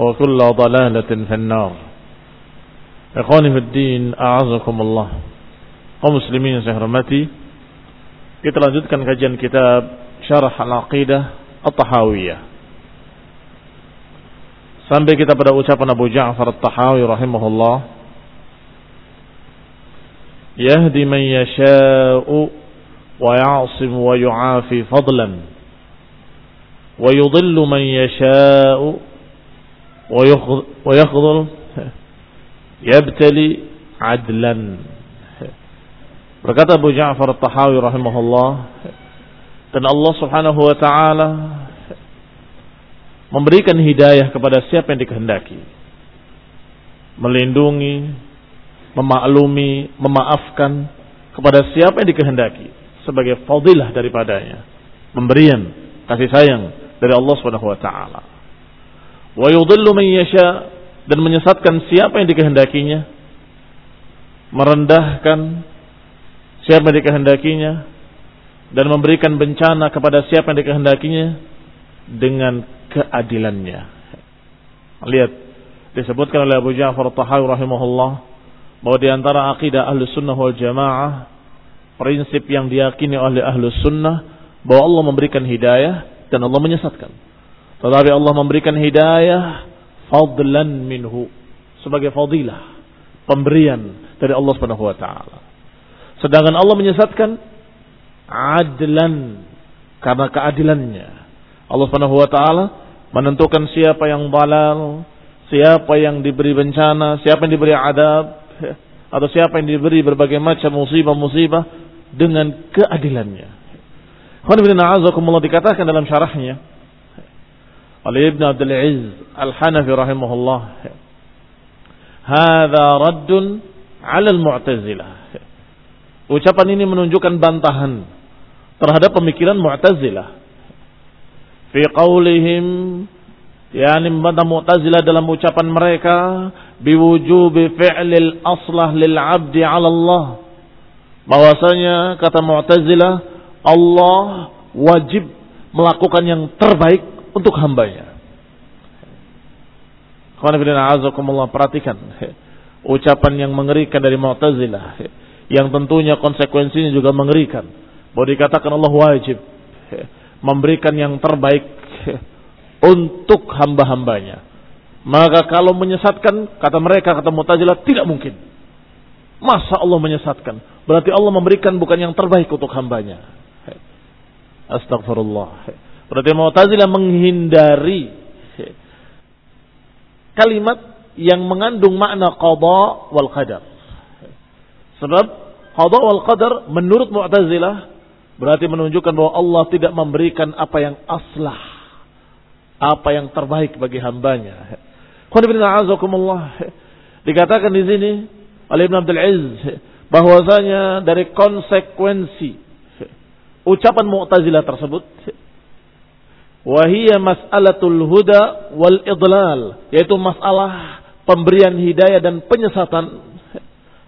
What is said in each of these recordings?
وكل ضلالة في النار Ikhwani fi din, a'azakumullah. Kaum muslimin yang saya hormati, kita lanjutkan kajian kitab Syarah Al-Aqidah At-Tahawiyah. Sampai kita pada ucapan Abu Ja'far At-Tahawi rahimahullah. Yahdi man yasha'u wa ya'sim wa yu'afi fadlan. Wa yudillu man yasha'u yakhdhul yabtali adlan. Berkata Abu Ja'far At-Tahawi rahimahullah dan Allah Subhanahu wa taala memberikan hidayah kepada siapa yang dikehendaki. Melindungi, memaklumi, memaafkan kepada siapa yang dikehendaki sebagai fadilah daripadanya. Pemberian kasih sayang dari Allah Subhanahu wa taala. Wa yudhillu man yasha dan menyesatkan siapa yang dikehendakinya, merendahkan siapa yang dikehendakinya, dan memberikan bencana kepada siapa yang dikehendakinya dengan keadilannya. Lihat, disebutkan oleh Abu Ja'far Tahawi rahimahullah bahwa di antara akidah ahlu sunnah wal jamaah prinsip yang diyakini oleh ahlu sunnah bahwa Allah memberikan hidayah dan Allah menyesatkan. Tetapi Allah memberikan hidayah fadlan minhu sebagai fadilah pemberian dari Allah Subhanahu wa taala. Sedangkan Allah menyesatkan adlan karena keadilannya. Allah Subhanahu wa taala menentukan siapa yang balal, siapa yang diberi bencana, siapa yang diberi adab atau siapa yang diberi berbagai macam musibah-musibah dengan keadilannya. Khawanibillah dikatakan dalam syarahnya oleh Ibn Abdul Aziz Al-Hanafi rahimahullah. Hada raddun 'ala al-Mu'tazilah. Ucapan ini menunjukkan bantahan terhadap pemikiran Mu'tazilah. Fi qaulihim yakni membantah Mu'tazilah dalam ucapan mereka biwujubi fi'lil aslah lil 'abdi 'ala Allah. Bahwasanya kata Mu'tazilah Allah wajib melakukan yang terbaik untuk hambanya. perhatikan ucapan yang mengerikan dari Mu'tazilah yang tentunya konsekuensinya juga mengerikan. Bahwa dikatakan Allah wajib memberikan yang terbaik untuk hamba-hambanya. Maka kalau menyesatkan, kata mereka, kata Mu'tazilah, tidak mungkin. Masa Allah menyesatkan? Berarti Allah memberikan bukan yang terbaik untuk hambanya. Astagfirullah. Berarti Mu'tazilah menghindari kalimat yang mengandung makna qada wal qadar. Sebab qada wal qadar menurut Mu'tazilah berarti menunjukkan bahwa Allah tidak memberikan apa yang aslah, apa yang terbaik bagi hambanya. Dikatakan di sini oleh Ibn Abdul Aziz bahwasanya dari konsekuensi ucapan Mu'tazilah tersebut wahia mas'alatul huda wal idlal yaitu masalah pemberian hidayah dan penyesatan.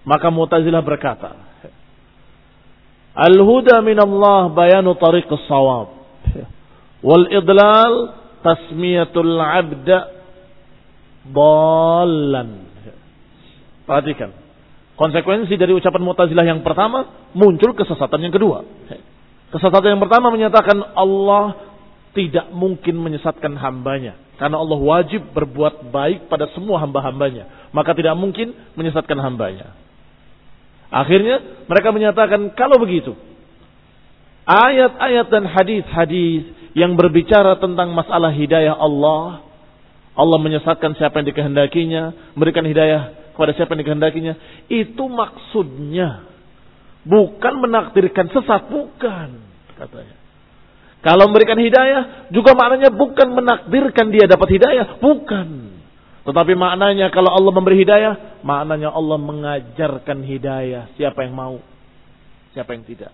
Maka Mu'tazilah berkata al huda min Allah bayanu tariqus sawab wal idlal tasmiyatul abda ballan perhatikan konsekuensi dari ucapan Mu'tazilah yang pertama muncul kesesatan yang kedua. Kesesatan yang pertama menyatakan Allah tidak mungkin menyesatkan hambanya. Karena Allah wajib berbuat baik pada semua hamba-hambanya. Maka tidak mungkin menyesatkan hambanya. Akhirnya mereka menyatakan kalau begitu. Ayat-ayat dan hadis-hadis yang berbicara tentang masalah hidayah Allah. Allah menyesatkan siapa yang dikehendakinya. Memberikan hidayah kepada siapa yang dikehendakinya. Itu maksudnya. Bukan menakdirkan sesat. Bukan. Katanya. Kalau memberikan hidayah juga maknanya bukan menakdirkan dia dapat hidayah, bukan. Tetapi maknanya kalau Allah memberi hidayah, maknanya Allah mengajarkan hidayah siapa yang mau, siapa yang tidak.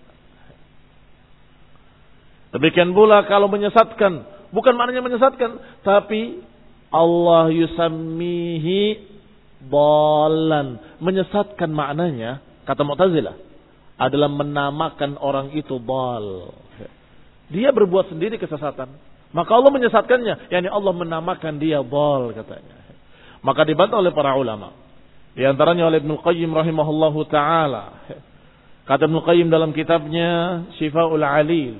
Demikian pula kalau menyesatkan, bukan maknanya menyesatkan, tapi Allah yusammihi bolan. Menyesatkan maknanya, kata Mu'tazilah, adalah menamakan orang itu bal. Dia berbuat sendiri kesesatan. Maka Allah menyesatkannya. Yani Allah menamakan dia bal katanya. Maka dibantah oleh para ulama. Di antaranya oleh Ibn Qayyim rahimahullahu ta'ala. Kata Ibn Qayyim dalam kitabnya Syifaul Alil.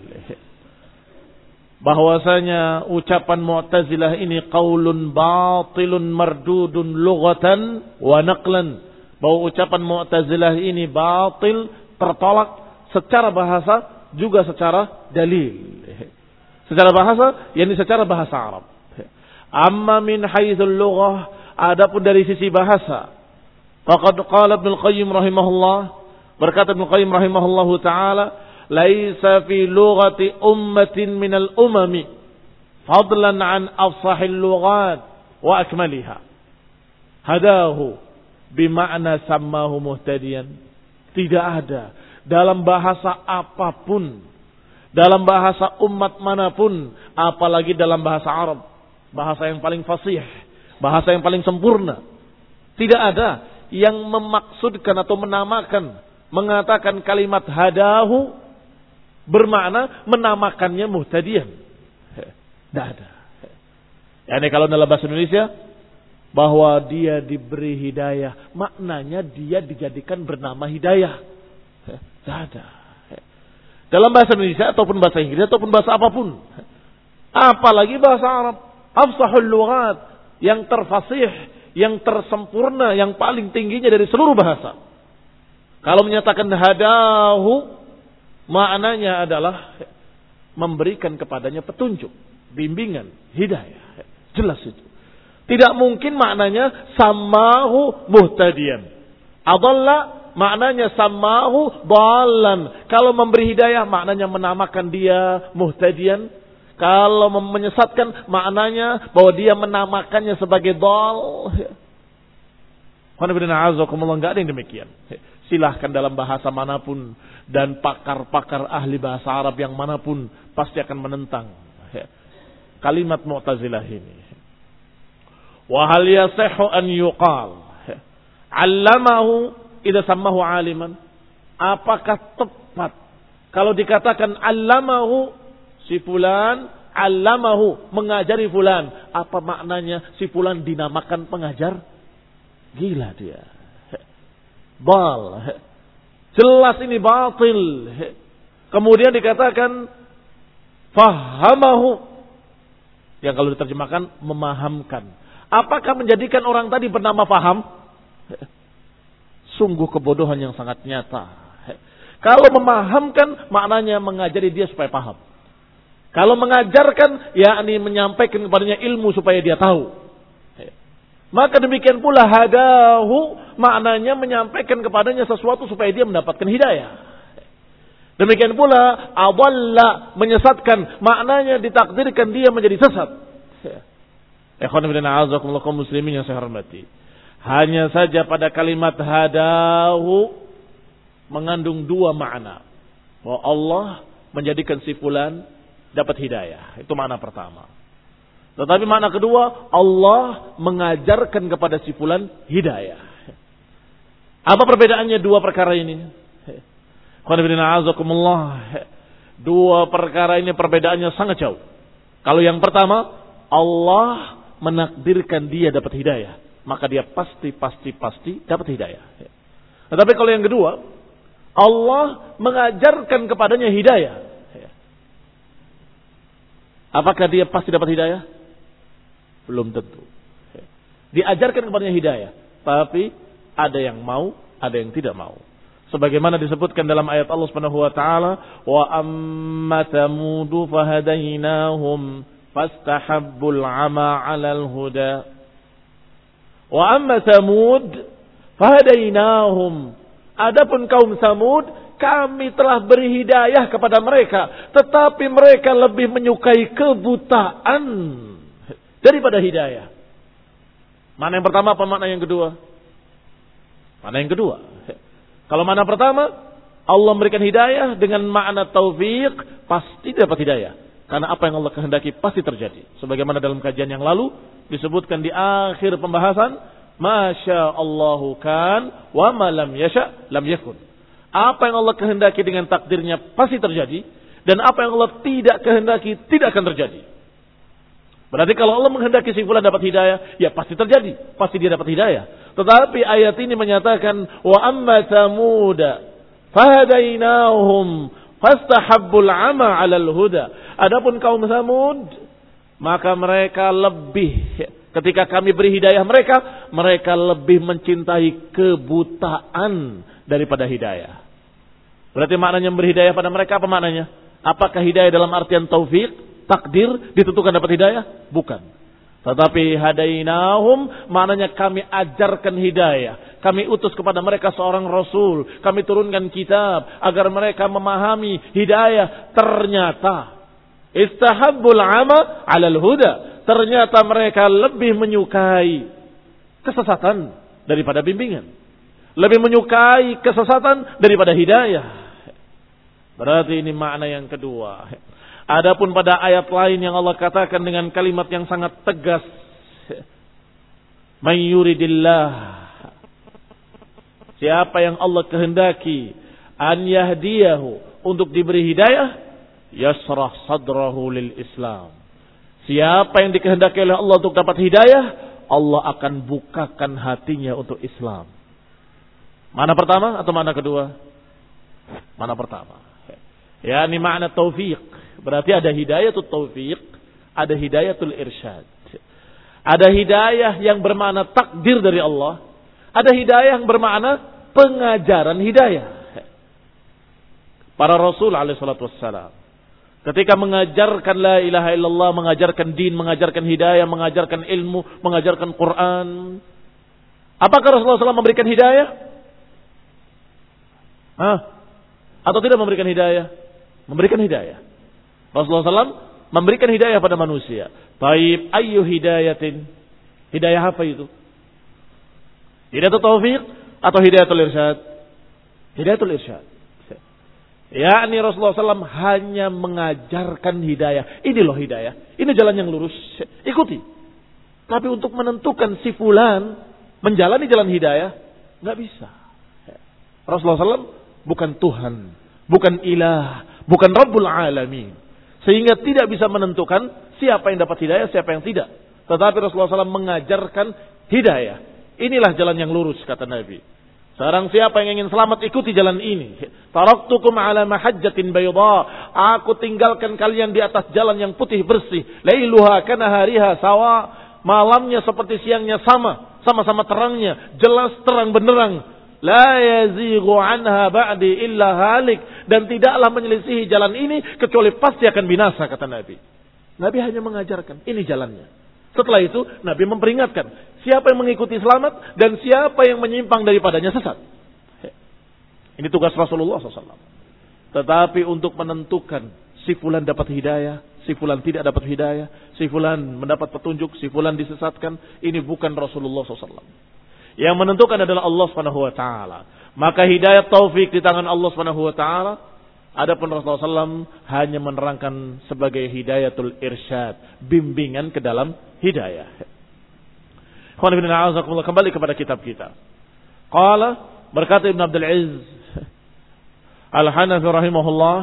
Bahwasanya ucapan Mu'tazilah ini qaulun batilun mardudun lughatan wa naqlan. Bahwa ucapan Mu'tazilah ini batil, tertolak secara bahasa juga secara dalil. Secara bahasa, yakni secara bahasa Arab. Amma min haitsul lughah, adapun dari sisi bahasa. Faqad qala Ibnu Qayyim rahimahullah, berkata Ibnu Qayyim rahimahullahu taala, laisa fi lughati ummatin minal umami fadlan an afsahil lughat wa akmaliha. Hadahu bima'na sammahu muhtadiyan. Tidak ada dalam bahasa apa pun, dalam bahasa umat mana pun, apalagi dalam bahasa Arab, bahasa yang paling fasih, bahasa yang paling sempurna. Tidak ada yang memaksudkan atau menamakan, mengatakan kalimat hadahu bermakna menamakannya muhtadiyan. Tidak ada. Yani kalau dalam bahasa Indonesia bahwa dia diberi hidayah, maknanya dia dijadikan bernama hidayah. Tidak ada. Dalam bahasa Indonesia ataupun bahasa Inggris ataupun bahasa apa pun. Apalagi bahasa Arab. Afsahul lughat. Yang terfasih. Yang tersempurna. Yang paling tingginya dari seluruh bahasa. Kalau menyatakan hadahu. Maknanya adalah memberikan kepadanya petunjuk. Bimbingan. Hidayah. Jelas itu. Tidak mungkin maknanya samahu muhtadian. Adalla maknanya samahu dalan. Kalau memberi hidayah maknanya menamakan dia muhtadian. Kalau menyesatkan maknanya bahwa dia menamakannya sebagai dal. Enggak ada yang demikian. Silahkan dalam bahasa mana pun dan pakar-pakar ahli bahasa Arab yang mana pun pasti akan menentang kalimat Mu'tazilah ini. Wahal yasehu an yuqal. Allamahu idza sammahu aliman? Apakah tepat kalau dikatakan allamahu si fulan allamahu mengajari fulan, apa maknanya si fulan dinamakan pengajar? Gila dia. Bal. Jelas ini batil. Kemudian dikatakan fahamahu. Yang kalau diterjemahkan memahamkan. Apakah menjadikan orang tadi bernama faham? Sungguh kebodohan yang sangat nyata. Kalau memahamkan maknanya mengajari dia supaya paham. Kalau mengajarkan yakni menyampaikan kepadanya ilmu supaya dia tahu. Maka demikian pula hadahu maknanya menyampaikan kepadanya sesuatu supaya dia mendapatkan hidayah. Demikian pula adalla menyesatkan maknanya ditakdirkan dia menjadi sesat. Ikhwan bin muslimin yang saya hormati. Hanya saja pada kalimat hadahu mengandung dua makna. Bahwa Allah menjadikan si fulan dapat hidayah. Itu makna pertama. Tetapi makna kedua, Allah mengajarkan kepada si fulan hidayah. Apa perbedaannya dua perkara ini? Dua perkara ini perbedaannya sangat jauh. Kalau yang pertama, Allah menakdirkan dia dapat hidayah. Maka dia pasti, pasti, pasti dapat hidayah. Tetapi kalau yang kedua, Allah mengajarkan kepadanya hidayah. Apakah dia pasti dapat hidayah? Belum tentu. Diajarkan kepadanya hidayah. Tapi ada yang mau, ada yang tidak mau. Sebagaimana disebutkan dalam ayat Allah Subhanahu wa taala, "Wa amma thamud fahadainahum fastahabbul 'ama 'alal huda." Wa amma thamud fahadainahum. Adapun kaum Samud, kami telah beri hidayah kepada mereka, tetapi mereka lebih menyukai kebutaan daripada hidayah. Mana yang pertama apa makna yang kedua? Mana yang kedua? Kalau mana pertama, Allah memberikan hidayah dengan makna taufik, pasti dapat hidayah. Karena apa yang Allah kehendaki pasti terjadi. Sebagaimana dalam kajian yang lalu disebutkan di akhir pembahasan, Masya Allahu kan, wa malam yasha lam yakun. Apa yang Allah kehendaki dengan takdirnya pasti terjadi. Dan apa yang Allah tidak kehendaki tidak akan terjadi. Berarti kalau Allah menghendaki si fulan dapat hidayah, ya pasti terjadi, pasti dia dapat hidayah. Tetapi ayat ini menyatakan wa amma tamuda fahadainahum fastahabbul ama 'alal huda. Adapun kaum Samud maka mereka lebih ketika kami beri hidayah mereka, mereka lebih mencintai kebutaan daripada hidayah. Berarti maknanya memberi hidayah pada mereka apa maknanya? Apakah hidayah dalam artian taufik? takdir ditentukan dapat hidayah? Bukan. Tetapi hadainahum maknanya kami ajarkan hidayah. Kami utus kepada mereka seorang rasul. Kami turunkan kitab agar mereka memahami hidayah. Ternyata istahabbul ama alal huda. Ternyata mereka lebih menyukai kesesatan daripada bimbingan. Lebih menyukai kesesatan daripada hidayah. Berarti ini makna yang kedua. Adapun pada ayat lain yang Allah katakan dengan kalimat yang sangat tegas. Mayyuridillah. Siapa yang Allah kehendaki an yahdiyahu untuk diberi hidayah, yasrah sadrahu lil Islam. Siapa yang dikehendaki oleh Allah untuk dapat hidayah, Allah akan bukakan hatinya untuk Islam. Mana pertama atau mana kedua? Mana pertama? Ya, ini makna taufik. Berarti ada hidayatul taufiq, ada hidayatul irsyad. Ada hidayah yang bermakna takdir dari Allah, ada hidayah yang bermakna pengajaran hidayah. Para Rasul alaihissalatu wassalam. Ketika mengajarkan la ilaha illallah, mengajarkan din, mengajarkan hidayah, mengajarkan ilmu, mengajarkan Quran. Apakah Rasulullah SAW memberikan hidayah? Hah? Atau tidak memberikan hidayah? Memberikan hidayah. Rasulullah SAW memberikan hidayah pada manusia. Taib ayu hidayatin. Hidayah apa itu? Hidayah taufik atau hidayatul irsyad? Hidayatul irsyad. Ya, ini Rasulullah SAW hanya mengajarkan hidayah. Ini loh hidayah. Ini jalan yang lurus. Ikuti. Tapi untuk menentukan si fulan menjalani jalan hidayah, nggak bisa. Rasulullah SAW bukan Tuhan, bukan ilah, bukan Rabbul Alamin. Sehingga tidak bisa menentukan siapa yang dapat hidayah, siapa yang tidak. Tetapi Rasulullah SAW mengajarkan hidayah. Inilah jalan yang lurus, kata Nabi. Sekarang siapa yang ingin selamat ikuti jalan ini. Taraktukum ala mahajjatin bayda. Aku tinggalkan kalian di atas jalan yang putih bersih. Lailuha kana hariha sawa. Malamnya seperti siangnya sama. Sama-sama terangnya. Jelas terang benderang. La yazighu anha ba'di illa halik. Dan tidaklah menyelisihi jalan ini kecuali pasti akan binasa kata Nabi. Nabi hanya mengajarkan. Ini jalannya. Setelah itu Nabi memperingatkan. Siapa yang mengikuti selamat dan siapa yang menyimpang daripadanya sesat. Ini tugas Rasulullah SAW. Tetapi untuk menentukan si fulan dapat hidayah, si fulan tidak dapat hidayah, si fulan mendapat petunjuk, si fulan disesatkan, ini bukan Rasulullah SAW. Yang menentukan adalah Allah Subhanahu wa taala. Maka hidayah taufik di tangan Allah Subhanahu wa taala. Adapun Rasulullah SAW hanya menerangkan sebagai hidayatul irsyad, bimbingan ke dalam hidayah. Kembali kepada kitab kita. Qala berkata Ibn Abdul Aziz Al-Hanafi rahimahullah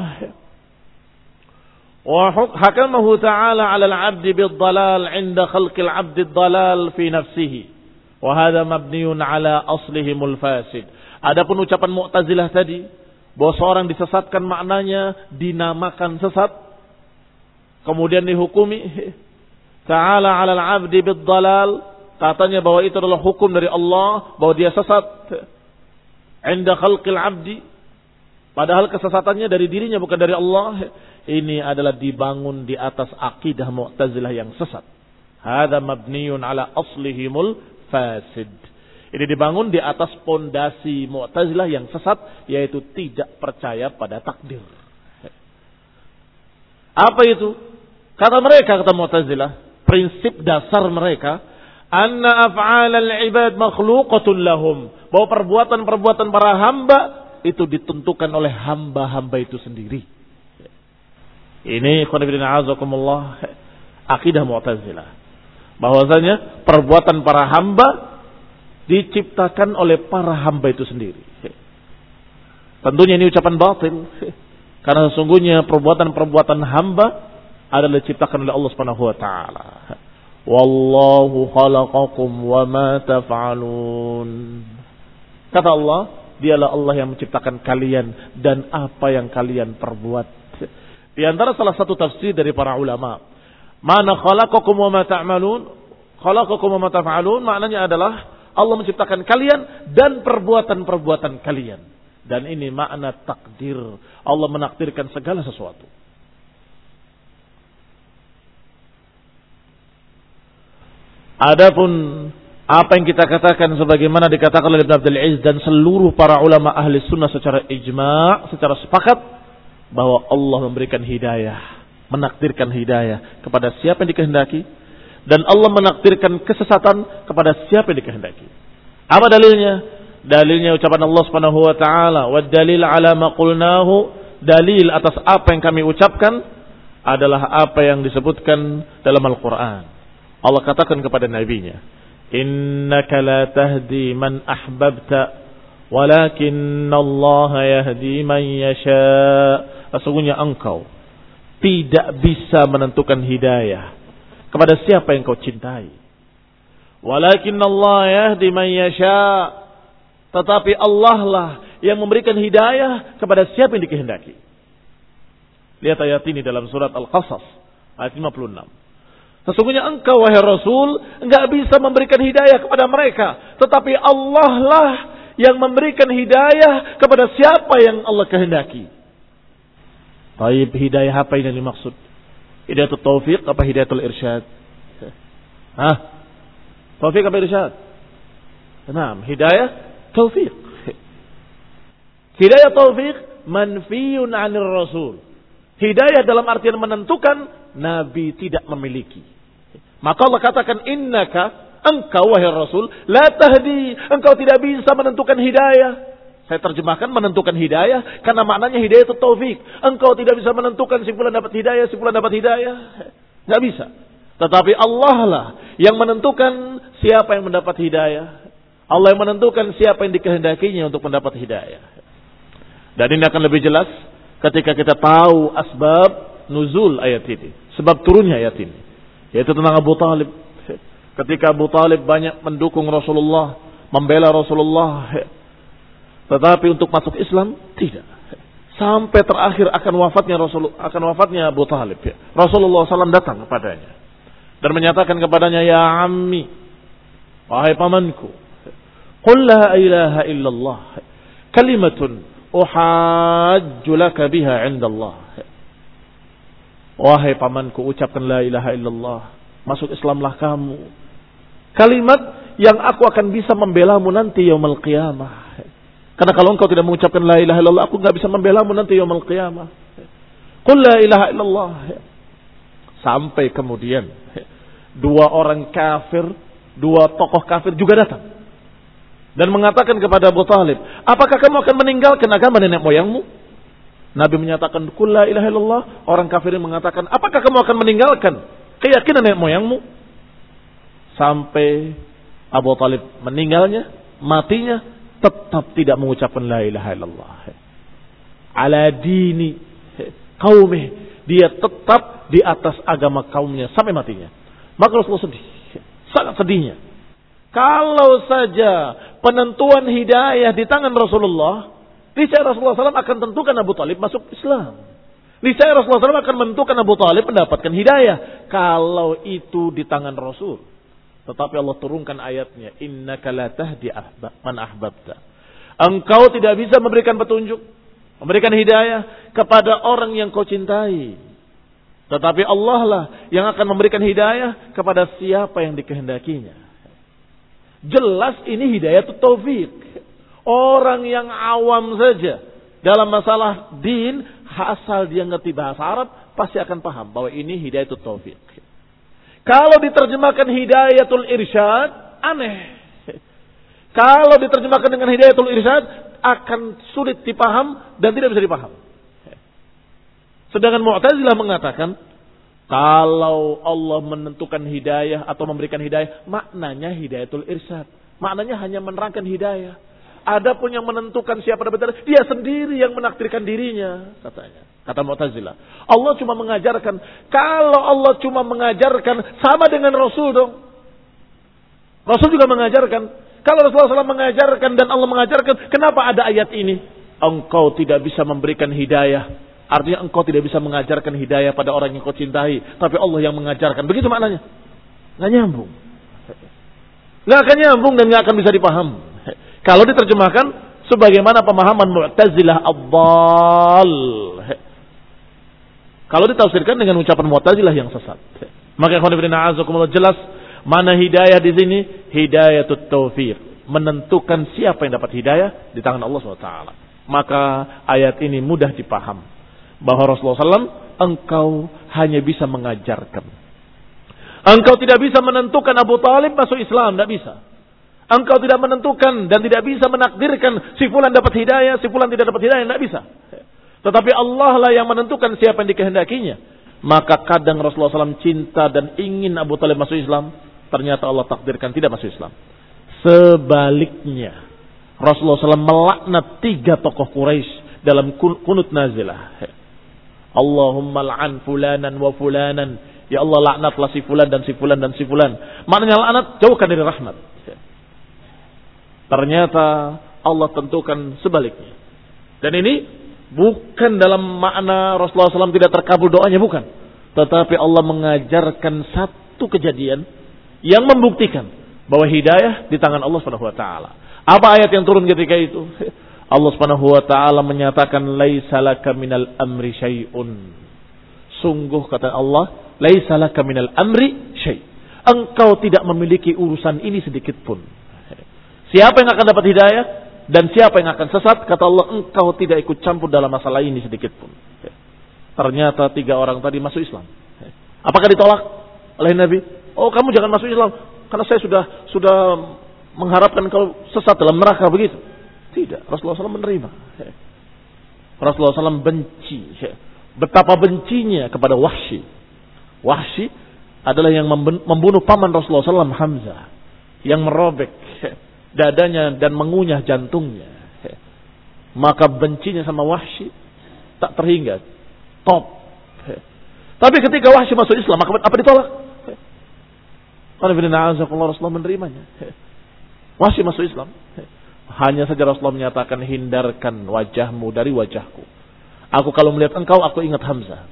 وحكمه تعالى على العبد بالضلال عند خلق العبد الضلال في نفسه وهذا مبني على أصلهم الفاسد Adapun ucapan Mu'tazilah tadi bahwa seorang disesatkan maknanya dinamakan sesat kemudian dihukumi ta'ala 'alal 'abdi bid-dhalal katanya bahwa itu adalah hukum dari Allah bahwa dia sesat inda khalqil 'abdi padahal kesesatannya dari dirinya bukan dari Allah ini adalah dibangun di atas akidah Mu'tazilah yang sesat. Hada mabniun ala aslihimul fasid. Ini dibangun di atas pondasi Mu'tazilah yang sesat yaitu tidak percaya pada takdir. Apa itu? Kata mereka kata Mu'tazilah, prinsip dasar mereka anna af'alal ibad makhluqatun lahum. Bahwa perbuatan-perbuatan para hamba itu ditentukan oleh hamba-hamba itu sendiri. Ini khonibidina azakumullah akidah Mu'tazilah. Bahwasanya perbuatan para hamba diciptakan oleh para hamba itu sendiri. Tentunya ini ucapan batil. Karena sesungguhnya perbuatan-perbuatan hamba adalah diciptakan oleh Allah Subhanahu wa taala. Wallahu khalaqakum wa ma taf'alun. Kata Allah, dialah Allah yang menciptakan kalian dan apa yang kalian perbuat. Di antara salah satu tafsir dari para ulama. Mana khalaqakum wa ma ta'malun? Khalaqakum wa ma taf'alun maknanya adalah Allah menciptakan kalian dan perbuatan-perbuatan kalian. Dan ini makna takdir. Allah menakdirkan segala sesuatu. Adapun apa yang kita katakan sebagaimana dikatakan oleh Ibn Abdul Aziz dan seluruh para ulama ahli sunnah secara ijma' secara sepakat bahwa Allah memberikan hidayah, menakdirkan hidayah kepada siapa yang dikehendaki dan Allah menakdirkan kesesatan kepada siapa yang dikehendaki. Apa dalilnya? Dalilnya ucapan Allah Subhanahu wa taala, "Wa dalil ala ma qulnahu", dalil atas apa yang kami ucapkan adalah apa yang disebutkan dalam Al-Qur'an. Allah katakan kepada nabinya, "Innaka la tahdi man ahbabta, walakin Allah yahdi man yasha." sesungguhnya engkau tidak bisa menentukan hidayah kepada siapa yang kau cintai. Walakin Allah yahdi man yasha. Tetapi Allah lah yang memberikan hidayah kepada siapa yang dikehendaki. Lihat ayat ini dalam surat Al-Qasas ayat 56. Sesungguhnya engkau wahai Rasul enggak bisa memberikan hidayah kepada mereka, tetapi Allah lah yang memberikan hidayah kepada siapa yang Allah kehendaki. Taib hidayah apa yang dimaksud? Hidayatul taufiq apa hidayatul irsyad? Hah? Taufik apa irsyad? Nah, hidayah taufiq. Hidayah taufiq manfiyun anir rasul. Hidayah dalam artian menentukan Nabi tidak memiliki. Maka Allah katakan innaka engkau wahai Rasul la tahdi engkau tidak bisa menentukan hidayah saya terjemahkan menentukan hidayah karena maknanya hidayah itu taufik. Engkau tidak bisa menentukan si fulan dapat hidayah, si fulan dapat hidayah. Nggak bisa. Tetapi Allah lah yang menentukan siapa yang mendapat hidayah. Allah yang menentukan siapa yang dikehendakinya untuk mendapat hidayah. Dan ini akan lebih jelas ketika kita tahu asbab nuzul ayat ini. Sebab turunnya ayat ini. Yaitu tentang Abu Talib. Ketika Abu Talib banyak mendukung Rasulullah, membela Rasulullah, tetapi untuk masuk Islam tidak. Sampai terakhir akan wafatnya Rasul akan wafatnya Abu Talib. Ya. Rasulullah SAW datang kepadanya dan menyatakan kepadanya, Ya Ammi, wahai pamanku, Qul la ilaha illallah, kalimatun uhajju laka biha indallah. Wahai pamanku, ucapkan la ilaha illallah. Masuk Islamlah kamu. Kalimat yang aku akan bisa membelamu nanti yaumul qiyamah. Karena kalau engkau tidak mengucapkan la ilaha illallah, aku nggak bisa membelamu nanti yaumul qiyamah. Qul la ilaha illallah. Sampai kemudian dua orang kafir, dua tokoh kafir juga datang dan mengatakan kepada Abu Talib, apakah kamu akan meninggalkan agama nenek moyangmu? Nabi menyatakan, Kulla ilaha illallah. Orang kafirin mengatakan, apakah kamu akan meninggalkan keyakinan nenek moyangmu? Sampai Abu Talib meninggalnya, matinya, tetap tidak mengucapkan la ilaha illallah. Ala dini kaumih. Dia tetap di atas agama kaumnya sampai matinya. Maka Rasulullah sedih. Sangat sedihnya. Kalau saja penentuan hidayah di tangan Rasulullah, niscaya Rasulullah SAW akan tentukan Abu Talib masuk Islam. Niscaya Rasulullah SAW akan menentukan Abu Talib mendapatkan hidayah. Kalau itu di tangan Rasul. Tetapi Allah turunkan ayatnya. Inna la tahdi man ahbabta. Engkau tidak bisa memberikan petunjuk. Memberikan hidayah kepada orang yang kau cintai. Tetapi Allah lah yang akan memberikan hidayah kepada siapa yang dikehendakinya. Jelas ini hidayah itu taufik. Orang yang awam saja dalam masalah din, asal dia ngerti bahasa Arab, pasti akan paham bahwa ini hidayah itu taufik. Kalau diterjemahkan hidayatul irsyad, aneh. Kalau diterjemahkan dengan hidayatul irsyad, akan sulit dipaham dan tidak bisa dipaham. Sedangkan Mu'tazilah mengatakan, kalau Allah menentukan hidayah atau memberikan hidayah, maknanya hidayatul irsyad. Maknanya hanya menerangkan hidayah. Ada pun yang menentukan siapa dapat hidayah, dia sendiri yang menakdirkan dirinya, katanya. Kata Mu'tazilah. Allah cuma mengajarkan. Kalau Allah cuma mengajarkan, sama dengan Rasul dong. Rasul juga mengajarkan. Kalau Rasulullah SAW mengajarkan dan Allah mengajarkan, kenapa ada ayat ini? Engkau tidak bisa memberikan hidayah. Artinya engkau tidak bisa mengajarkan hidayah pada orang yang kau cintai. Tapi Allah yang mengajarkan. Begitu maknanya. Nggak nyambung. Nggak akan nyambung dan nggak akan bisa dipaham. Kalau diterjemahkan sebagaimana pemahaman Mu'tazilah Abbal. Kalau ditafsirkan dengan ucapan Mu'tazilah yang sesat. Maka azakumullah jelas mana hidayah di sini hidayatut taufiq. Menentukan siapa yang dapat hidayah di tangan Allah SWT. Maka ayat ini mudah dipaham. Bahwa Rasulullah SAW engkau hanya bisa mengajarkan. Engkau tidak bisa menentukan Abu Talib masuk Islam. Tidak bisa. Engkau tidak menentukan dan tidak bisa menakdirkan si fulan dapat hidayah, si fulan tidak dapat hidayah. Tidak bisa. Tetapi Allah lah yang menentukan siapa yang dikehendakinya. Maka kadang Rasulullah SAW cinta dan ingin Abu Talib masuk Islam. Ternyata Allah takdirkan tidak masuk Islam. Sebaliknya. Rasulullah SAW melaknat tiga tokoh Quraisy dalam kunut nazilah. Allahumma la'an fulanan wa fulanan. Ya Allah laknatlah si fulan dan si fulan dan si fulan. Maknanya laknat jauhkan dari rahmat. Ternyata Allah tentukan sebaliknya. Dan ini Bukan dalam makna Rasulullah SAW tidak terkabul doanya, bukan. Tetapi Allah mengajarkan satu kejadian yang membuktikan bahwa hidayah di tangan Allah Subhanahu wa taala. Apa ayat yang turun ketika itu? Allah Subhanahu wa taala menyatakan laisa laka minal amri syai'un. Sungguh kata Allah, laisa laka minal amri syai'. Engkau tidak memiliki urusan ini sedikit pun. Siapa yang akan dapat hidayah? Dan siapa yang akan sesat? Kata Allah, engkau tidak ikut campur dalam masalah ini sedikit pun. Ternyata tiga orang tadi masuk Islam. Apakah ditolak oleh Nabi? Oh kamu jangan masuk Islam. Karena saya sudah sudah mengharapkan kalau sesat dalam neraka begitu. Tidak. Rasulullah SAW menerima. Rasulullah SAW benci. Betapa bencinya kepada Wahsy. Wahsy adalah yang membunuh paman Rasulullah SAW Hamzah. Yang merobek dadanya dan mengunyah jantungnya. Maka bencinya sama Wahsy tak terhingga. Top. Tapi ketika Wahsy masuk Islam, maka apa ditolak? Karena Rasulullah menerimanya. Wahsy masuk Islam. Hanya saja Rasulullah menyatakan hindarkan wajahmu dari wajahku. Aku kalau melihat engkau, aku ingat Hamzah.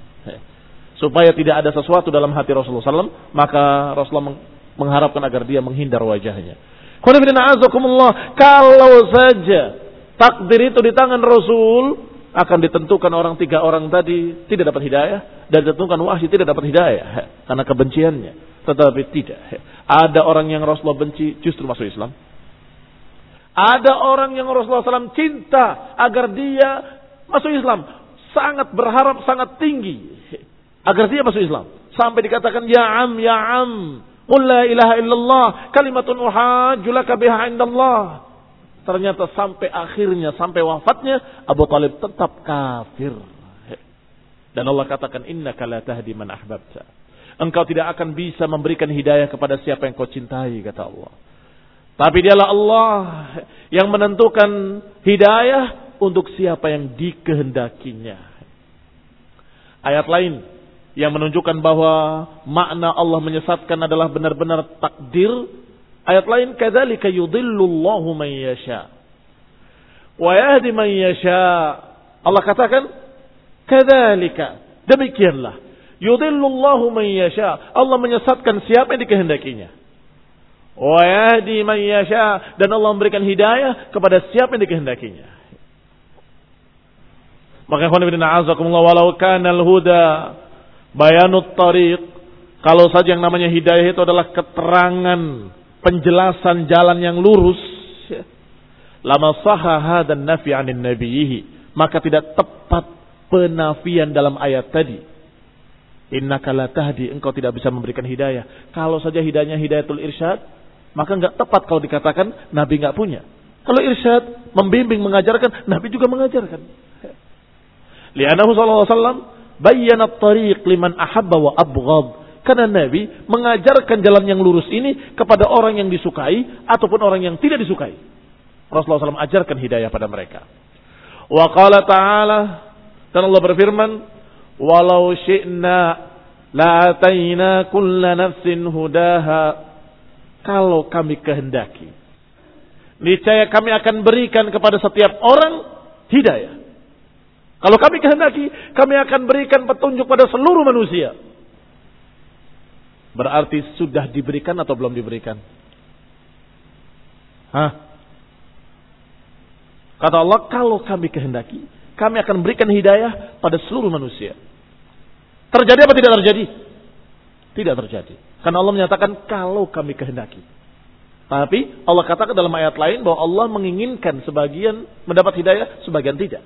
Supaya tidak ada sesuatu dalam hati Rasulullah SAW, maka Rasulullah mengharapkan agar dia menghindar wajahnya. Kalau saja takdir itu di tangan Rasul akan ditentukan orang tiga orang tadi tidak dapat hidayah dan ditentukan wahyu tidak dapat hidayah karena kebenciannya. Tetapi tidak. Ada orang yang Rasulullah benci justru masuk Islam. Ada orang yang Rasulullah SAW cinta agar dia masuk Islam. Sangat berharap, sangat tinggi. Agar dia masuk Islam. Sampai dikatakan, Ya am, ya am. Qul la ilaha illallah. Kalimatun uhajulaka biha indallah. Ternyata sampai akhirnya, sampai wafatnya, Abu Talib tetap kafir. Dan Allah katakan, Inna la tahdi man ahbabta. Engkau tidak akan bisa memberikan hidayah kepada siapa yang kau cintai, kata Allah. Tapi dialah Allah yang menentukan hidayah untuk siapa yang dikehendakinya. Ayat lain yang menunjukkan bahwa makna Allah menyesatkan adalah benar-benar takdir. Ayat lain kadzalika yudhillullahu man yasha wa yahdi man yasha. Allah katakan kadzalika demikianlah yudhillullahu man yasha. Allah menyesatkan siapa yang dikehendakinya. Wa yahdi man yasha dan Allah memberikan hidayah kepada siapa yang dikehendakinya. Maka ikhwan ibn a'azakumullah walau kana al-huda bayanut tariq. Kalau saja yang namanya hidayah itu adalah keterangan penjelasan jalan yang lurus. Lama sahaha dan nafi anin nabiyihi maka tidak tepat penafian dalam ayat tadi. Innaka la engkau tidak bisa memberikan hidayah. Kalau saja hidayahnya hidayatul irsyad maka nggak tepat kalau dikatakan Nabi nggak punya. Kalau irsyad, membimbing, mengajarkan, Nabi juga mengajarkan. Lianahu sallallahu alaihi bayyana tariq liman ahabba wa abghad. Karena Nabi mengajarkan jalan yang lurus ini kepada orang yang disukai ataupun orang yang tidak disukai. Rasulullah SAW ajarkan hidayah pada mereka. Wa qala ta'ala dan Allah berfirman, "Walau syi'na la ataina kulla nafsin hudaha." kalau kami kehendaki. Niscaya kami akan berikan kepada setiap orang hidayah. Kalau kami kehendaki, kami akan berikan petunjuk pada seluruh manusia. Berarti sudah diberikan atau belum diberikan? Hah? Kata Allah, kalau kami kehendaki, kami akan berikan hidayah pada seluruh manusia. Terjadi apa tidak terjadi? Tidak terjadi. Karena Allah menyatakan kalau kami kehendaki. Tapi Allah katakan dalam ayat lain bahwa Allah menginginkan sebagian mendapat hidayah, sebagian tidak.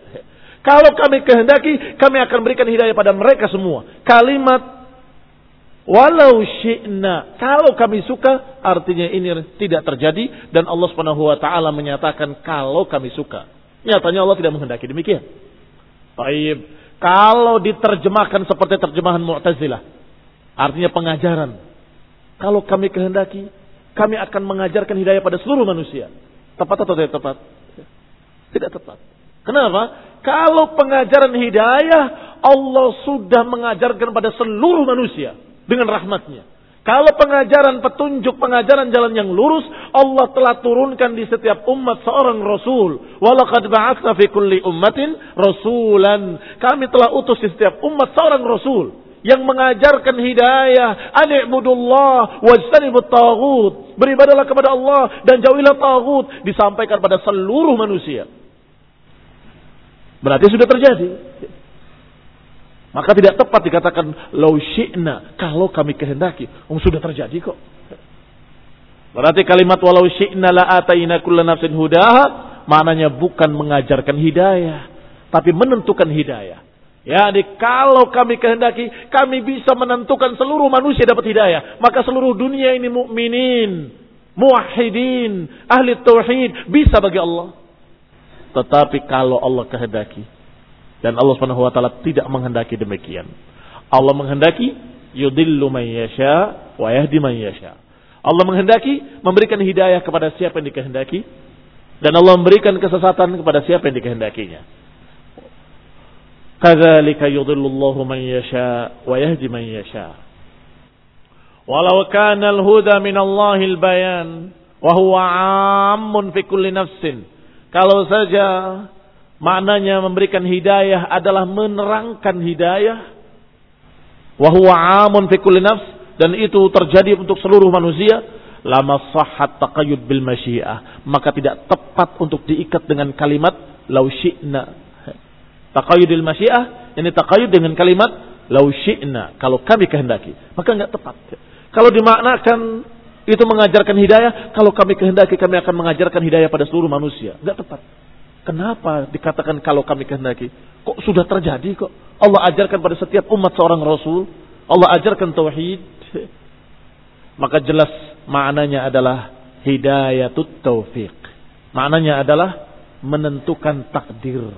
Kalau kami kehendaki, kami akan berikan hidayah pada mereka semua. Kalimat walau syi'na, kalau kami suka, artinya ini tidak terjadi dan Allah Subhanahu wa taala menyatakan kalau kami suka. Nyatanya Allah tidak menghendaki demikian. Baik, kalau diterjemahkan seperti terjemahan Mu'tazilah, artinya pengajaran. Kalau kami kehendaki, kami akan mengajarkan hidayah pada seluruh manusia. Tepat atau tidak tepat? Tidak tepat. Kenapa? Kalau pengajaran hidayah, Allah sudah mengajarkan pada seluruh manusia dengan rahmatnya. Kalau pengajaran petunjuk, pengajaran jalan yang lurus, Allah telah turunkan di setiap umat seorang Rasul. Walaqad ba'atsna fi kulli ummatin rasulan. Kami telah utus di setiap umat seorang Rasul yang mengajarkan hidayah ani'budullah wajtanibut taghut beribadalah kepada Allah dan jauhilah taghut disampaikan pada seluruh manusia berarti sudah terjadi maka tidak tepat dikatakan lau syi'na kalau kami kehendaki um, sudah terjadi kok berarti kalimat walau syi'na la ataina kulla nafsin hudaha maknanya bukan mengajarkan hidayah tapi menentukan hidayah Ya, kalau kami kehendaki, kami bisa menentukan seluruh manusia dapat hidayah. Maka seluruh dunia ini mukminin, muwahhidin, ahli tauhid bisa bagi Allah. Tetapi kalau Allah kehendaki dan Allah Subhanahu wa taala tidak menghendaki demikian. Allah menghendaki yudillu man yasha wa yahdi man yasha. Allah menghendaki memberikan hidayah kepada siapa yang dikehendaki dan Allah memberikan kesesatan kepada siapa yang dikehendakinya. Kadzalika yudhillullahu man yasha wa yahdi man yasha. Walau kana al-huda min Allahil bayan wa huwa 'ammun fi kulli nafsin kalau saja maknanya memberikan hidayah adalah menerangkan hidayah wahwa amun fi kulli nafs dan itu terjadi untuk seluruh manusia lama sahhat taqayyud bil masyiah maka tidak tepat untuk diikat dengan kalimat lau syi'na Taqayyudil masyiah, ini taqayyud dengan kalimat lau syi'na, kalau kami kehendaki. Maka enggak tepat. Kalau dimaknakan itu mengajarkan hidayah, kalau kami kehendaki kami akan mengajarkan hidayah pada seluruh manusia. Enggak tepat. Kenapa dikatakan kalau kami kehendaki? Kok sudah terjadi kok? Allah ajarkan pada setiap umat seorang rasul. Allah ajarkan tauhid. Maka jelas maknanya adalah hidayatut taufiq. Maknanya adalah menentukan takdir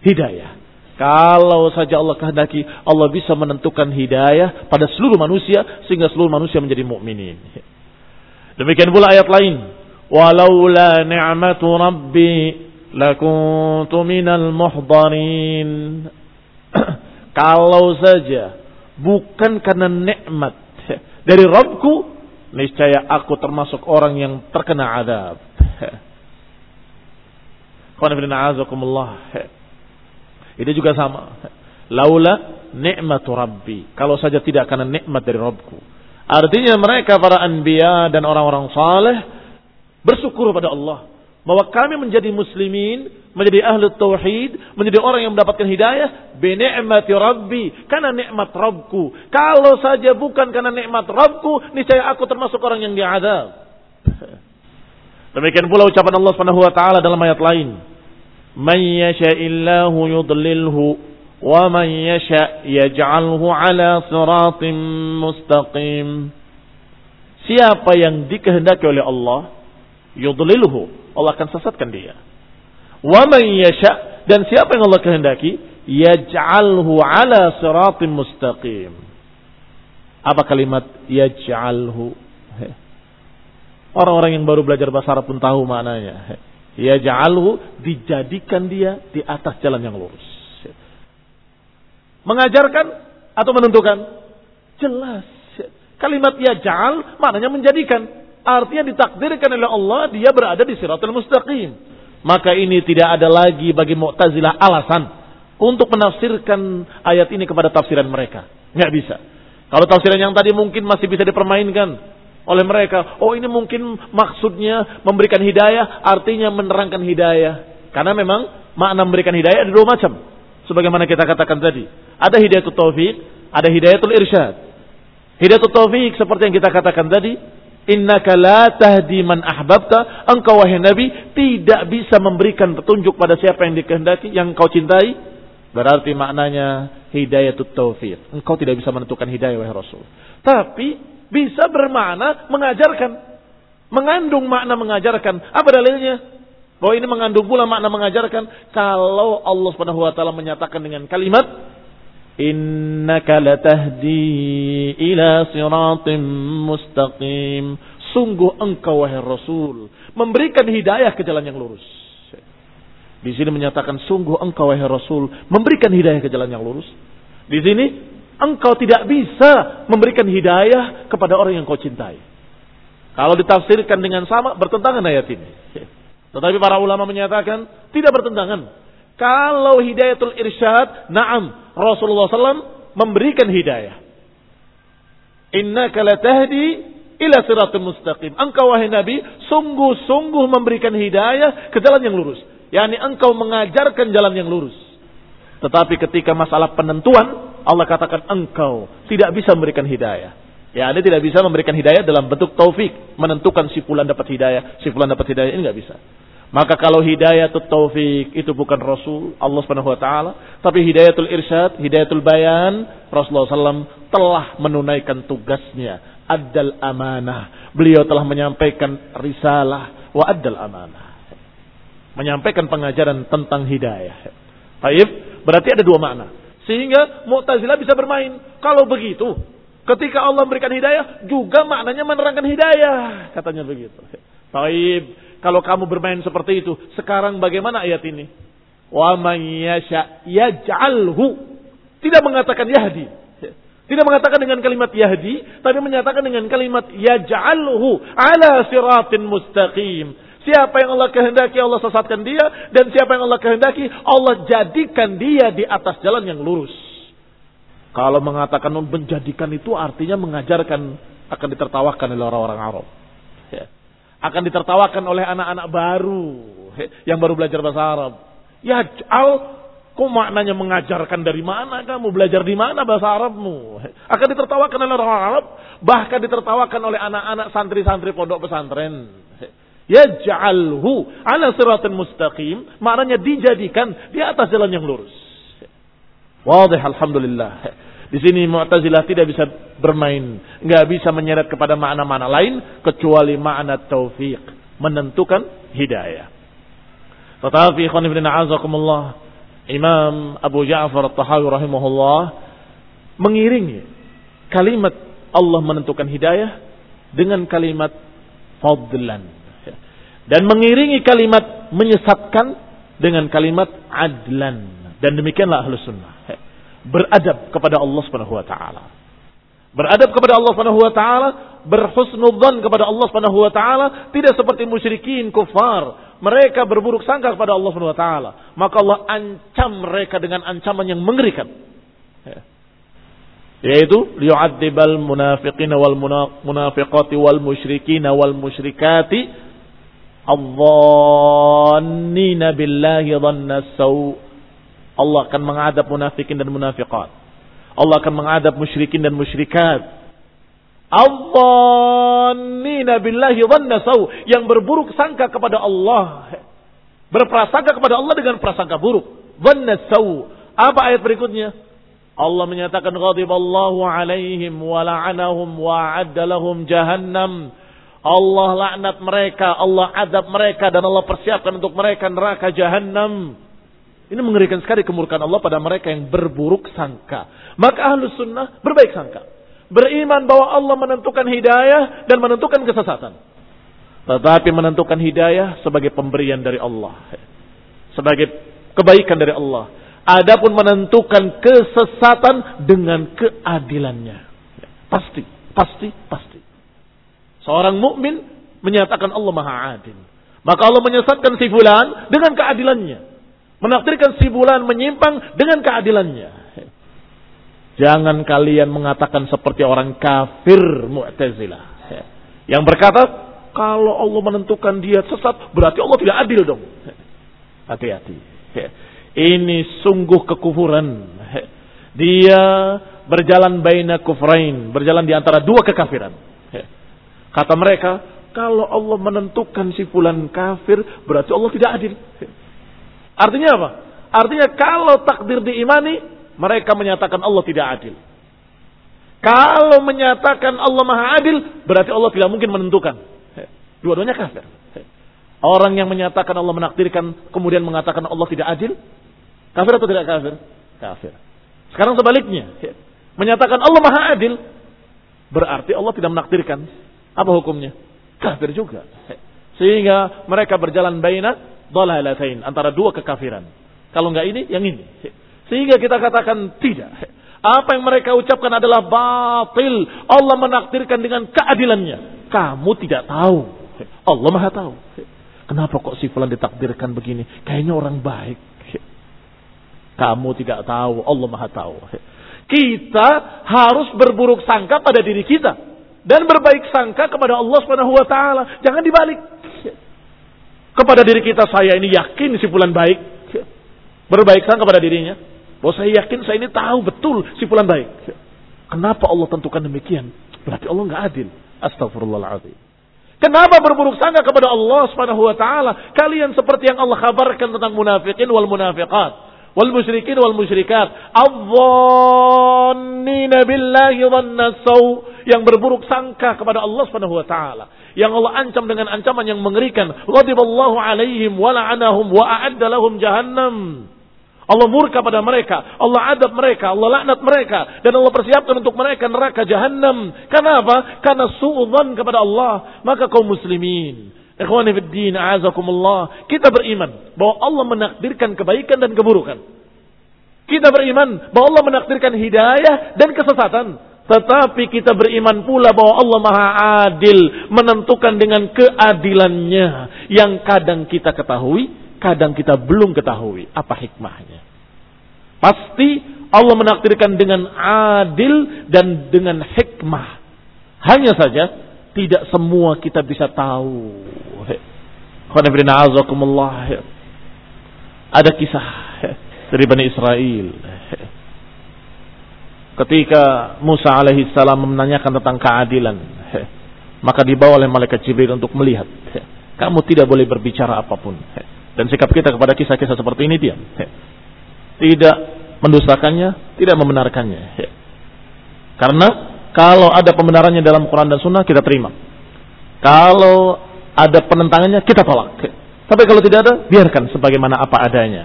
hidayah. Kalau saja Allah kehendaki, Allah bisa menentukan hidayah pada seluruh manusia sehingga seluruh manusia menjadi mukminin. Demikian pula ayat lain, "Walaula ni'matu rabbi lakuntu minal muhdarin." Kalau saja bukan karena nikmat dari Rabbku, niscaya aku termasuk orang yang terkena adab. Itu juga sama. Laula nikmatu rabbi. Kalau saja tidak karena nikmat dari Rabbku. Artinya mereka para anbiya dan orang-orang saleh bersyukur pada Allah bahwa kami menjadi muslimin, menjadi ahli tauhid, menjadi orang yang mendapatkan hidayah bi ni'mati rabbi, karena nikmat Rabbku. Kalau saja bukan karena nikmat Rabbku, niscaya aku termasuk orang yang diadab. Demikian pula ucapan Allah Subhanahu wa taala dalam ayat lain. Man yasha'illahu yudlilhu man yasha' yaj'alhu ala siratim mustaqim. Siapa yang dikehendaki oleh Allah, yudlilhu, Allah akan sesatkan dia. Wa man yasha dan siapa yang Allah kehendaki yaj'alhu ala siratim mustaqim. Apa kalimat yaj'alhu? Orang-orang yang baru belajar bahasa Arab pun tahu maknanya. Yaj'alhu dijadikan dia di atas jalan yang lurus. Mengajarkan atau menentukan? Jelas. Kalimat yaj'al maknanya menjadikan. Artinya ditakdirkan oleh Allah dia berada di siratul mustaqim. Maka ini tidak ada lagi bagi Mu'tazilah alasan untuk menafsirkan ayat ini kepada tafsiran mereka. Nggak bisa. Kalau tafsiran yang tadi mungkin masih bisa dipermainkan oleh mereka. Oh ini mungkin maksudnya memberikan hidayah, artinya menerangkan hidayah. Karena memang makna memberikan hidayah ada dua macam. Sebagaimana kita katakan tadi. Ada hidayatul taufik, ada hidayatul irsyad. Hidayatul taufik seperti yang kita katakan tadi, Innaka la tahdi man ahbabta. Engkau wahai Nabi tidak bisa memberikan petunjuk pada siapa yang dikehendaki, yang kau cintai. Berarti maknanya hidayatut taufiq. Engkau tidak bisa menentukan hidayah wahai Rasul. Tapi bisa bermakna mengajarkan. Mengandung makna mengajarkan. Apa dalilnya? Bahwa ini mengandung pula makna mengajarkan. Kalau Allah subhanahu wa ta'ala menyatakan dengan kalimat Innaka latahdi ila siratim mustaqim. Sungguh engkau wahai Rasul memberikan hidayah ke jalan yang lurus. Di sini menyatakan sungguh engkau wahai Rasul memberikan hidayah ke jalan yang lurus. Di sini engkau tidak bisa memberikan hidayah kepada orang yang kau cintai. Kalau ditafsirkan dengan sama bertentangan ayat ini. Tetapi para ulama menyatakan tidak bertentangan. Kalau hidayatul irsyad, na'am, Rasulullah SAW memberikan hidayah. Inna latahdi ila siratul mustaqim. Engkau wahai Nabi sungguh-sungguh memberikan hidayah ke jalan yang lurus. Yani engkau mengajarkan jalan yang lurus. Tetapi ketika masalah penentuan, Allah katakan engkau tidak bisa memberikan hidayah. Ya, Anda tidak bisa memberikan hidayah dalam bentuk taufik, menentukan si fulan dapat hidayah, si fulan dapat hidayah ini nggak bisa. Maka kalau hidayatul taufik itu bukan Rasul Allah Subhanahu wa taala, tapi hidayatul irsyad, hidayatul bayan, Rasulullah SAW telah menunaikan tugasnya, adal amanah. Beliau telah menyampaikan risalah wa adal amanah. Menyampaikan pengajaran tentang hidayah. Baik, berarti ada dua makna. Sehingga Mu'tazilah bisa bermain. Kalau begitu, ketika Allah memberikan hidayah, juga maknanya menerangkan hidayah. Katanya begitu. Baik, kalau kamu bermain seperti itu, sekarang bagaimana ayat ini? Wa man yasha yaj'alhu. Tidak mengatakan yahdi. Tidak mengatakan dengan kalimat yahdi, tapi menyatakan dengan kalimat yaj'alhu ala siratin mustaqim. Siapa yang Allah kehendaki Allah sesatkan dia dan siapa yang Allah kehendaki Allah jadikan dia di atas jalan yang lurus. Kalau mengatakan menjadikan itu artinya mengajarkan akan ditertawakan oleh orang-orang Arab. Ya akan ditertawakan oleh anak-anak baru yang baru belajar bahasa Arab. Ya, al Kok maknanya mengajarkan dari mana kamu? Belajar di mana bahasa Arabmu? Akan ditertawakan oleh orang Arab. Bahkan ditertawakan oleh anak-anak santri-santri pondok pesantren. Yaj'alhu ala siratin mustaqim. Maknanya dijadikan di atas jalan yang lurus. Wadih Alhamdulillah. Di sini Mu'tazilah tidak bisa bermain. nggak bisa menyeret kepada makna-makna lain. Kecuali makna taufiq. Menentukan hidayah. Tetapi khonifidina azakumullah Imam Abu Ja'far At-Tahawi rahimahullah mengiringi kalimat Allah menentukan hidayah dengan kalimat fadlan dan mengiringi kalimat menyesatkan dengan kalimat adlan dan demikianlah ahlus sunnah beradab kepada Allah Subhanahu wa taala beradab kepada Allah Subhanahu wa taala berhusnudzan kepada Allah Subhanahu wa taala tidak seperti musyrikin kufar mereka berburuk sangka kepada Allah Subhanahu wa taala, maka Allah ancam mereka dengan ancaman yang mengerikan. Ya. Yaitu liyu'adzibal munafiqin wal munafiqati wal musyrikin wal musyrikati adh-dhannina billahi dhanna saw. Allah akan mengadab munafikin dan munafiqat. Allah akan mengadab musyrikin dan musyrikat Al-dhannina billahi dhanna saw. Yang berburuk sangka kepada Allah. Berprasangka kepada Allah dengan prasangka buruk. Dhanna saw. Apa ayat berikutnya? Allah menyatakan ghadiballahu alaihim wa la'anahum wa a'adda lahum jahannam. Allah laknat mereka, Allah adab mereka dan Allah persiapkan untuk mereka neraka jahannam. Ini mengerikan sekali kemurkaan Allah pada mereka yang berburuk sangka. Maka ahlus sunnah berbaik sangka beriman bahwa Allah menentukan hidayah dan menentukan kesesatan. Tetapi menentukan hidayah sebagai pemberian dari Allah. Sebagai kebaikan dari Allah. Adapun menentukan kesesatan dengan keadilannya. Pasti, pasti, pasti. Seorang mukmin menyatakan Allah Maha Adil. Maka Allah menyesatkan si fulan dengan keadilannya. Menakdirkan si fulan menyimpang dengan keadilannya. Jangan kalian mengatakan seperti orang kafir Mu'tazilah. Yang berkata, kalau Allah menentukan dia sesat, berarti Allah tidak adil dong. Hati-hati. Ini sungguh kekufuran. Dia berjalan baina kufrain, berjalan di antara dua kekafiran. Kata mereka, kalau Allah menentukan si fulan kafir, berarti Allah tidak adil. Artinya apa? Artinya kalau takdir diimani, mereka menyatakan Allah tidak adil. Kalau menyatakan Allah maha adil, berarti Allah tidak mungkin menentukan. Dua-duanya kafir. Orang yang menyatakan Allah menakdirkan, kemudian mengatakan Allah tidak adil, kafir atau tidak kafir? Kafir. Sekarang sebaliknya, menyatakan Allah maha adil, berarti Allah tidak menakdirkan. Apa hukumnya? Kafir juga. Sehingga mereka berjalan baina dalalatain antara dua kekafiran. Kalau enggak ini, yang ini. Sehingga kita katakan tidak. Apa yang mereka ucapkan adalah batil. Allah menakdirkan dengan keadilannya. Kamu tidak tahu. Allah maha tahu. Kenapa kok si fulan ditakdirkan begini? Kayaknya orang baik. Kamu tidak tahu. Allah maha tahu. Kita harus berburuk sangka pada diri kita. Dan berbaik sangka kepada Allah Subhanahu wa taala. Jangan dibalik. Kepada diri kita saya ini yakin si fulan baik. Berbaik sangka kepada dirinya. Bahwa saya yakin saya ini tahu betul si fulan baik. Kenapa Allah tentukan demikian? Berarti Allah nggak adil. Astagfirullahaladzim. Kenapa berburuk sangka kepada Allah Subhanahu wa taala? Kalian seperti yang Allah kabarkan tentang munafikin wal munafiqat, wal musyrikin wal musyrikat, adzannina billahi dhanna yang berburuk sangka kepada Allah Subhanahu wa taala. Yang Allah ancam dengan ancaman yang mengerikan. Ghadiballahu alaihim wa la'anahum wa a'adda lahum jahannam. Allah murka pada mereka, Allah adab mereka, Allah laknat mereka, dan Allah persiapkan untuk mereka neraka jahanam. Kenapa? Karena suudzon kepada Allah. Maka kaum muslimin, ikhwani din, a'azakumullah, kita beriman bahwa Allah menakdirkan kebaikan dan keburukan. Kita beriman bahwa Allah menakdirkan hidayah dan kesesatan. Tetapi kita beriman pula bahwa Allah Maha Adil menentukan dengan keadilannya yang kadang kita ketahui, kadang kita belum ketahui apa hikmahnya. Pasti Allah menakdirkan dengan adil dan dengan hikmah. Hanya saja tidak semua kita bisa tahu. Ada kisah dari Bani Israel. Ketika Musa alaihi salam menanyakan tentang keadilan, maka dibawa oleh malaikat Jibril untuk melihat. Kamu tidak boleh berbicara apa pun. Dan sikap kita kepada kisah-kisah seperti ini diam. Tidak mendustakannya, tidak membenarkannya. Karena kalau ada pembenarannya dalam Quran dan Sunnah kita terima. Kalau ada penentangannya kita tolak. Tapi kalau tidak ada, biarkan sebagaimana apa adanya.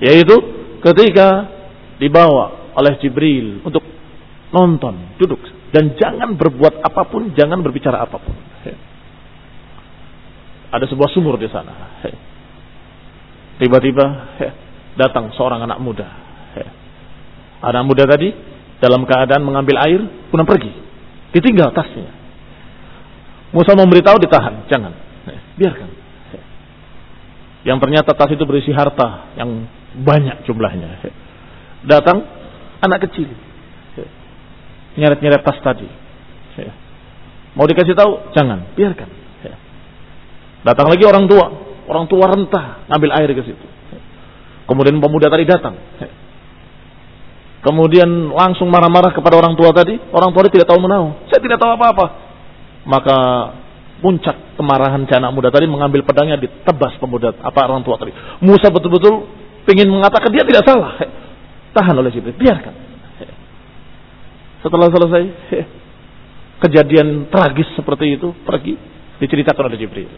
Yaitu ketika dibawa oleh Jibril untuk nonton, duduk dan jangan berbuat apa pun, jangan berbicara apa pun. Ada sebuah sumur di sana. Tiba-tiba datang seorang anak muda. Anak muda tadi dalam keadaan mengambil air, pun pergi. Ditinggal tasnya. Musa memberitahu ditahan, jangan. Biarkan. Yang ternyata tas itu berisi harta yang banyak jumlahnya. Datang anak kecil. Nyeret-nyeret tas tadi. Mau dikasih tahu? Jangan, biarkan. Datang lagi orang tua. Orang tua rentah ngambil air ke situ. Kemudian pemuda tadi datang. Kemudian langsung marah-marah kepada orang tua tadi. Orang tua tadi tidak tahu menahu. Saya tidak tahu apa-apa. Maka puncak kemarahan si anak muda tadi mengambil pedangnya ditebas pemuda apa orang tua tadi. Musa betul-betul ingin mengatakan dia tidak salah. Tahan oleh Jibril, biarkan. Setelah selesai kejadian tragis seperti itu pergi diceritakan oleh Jibril.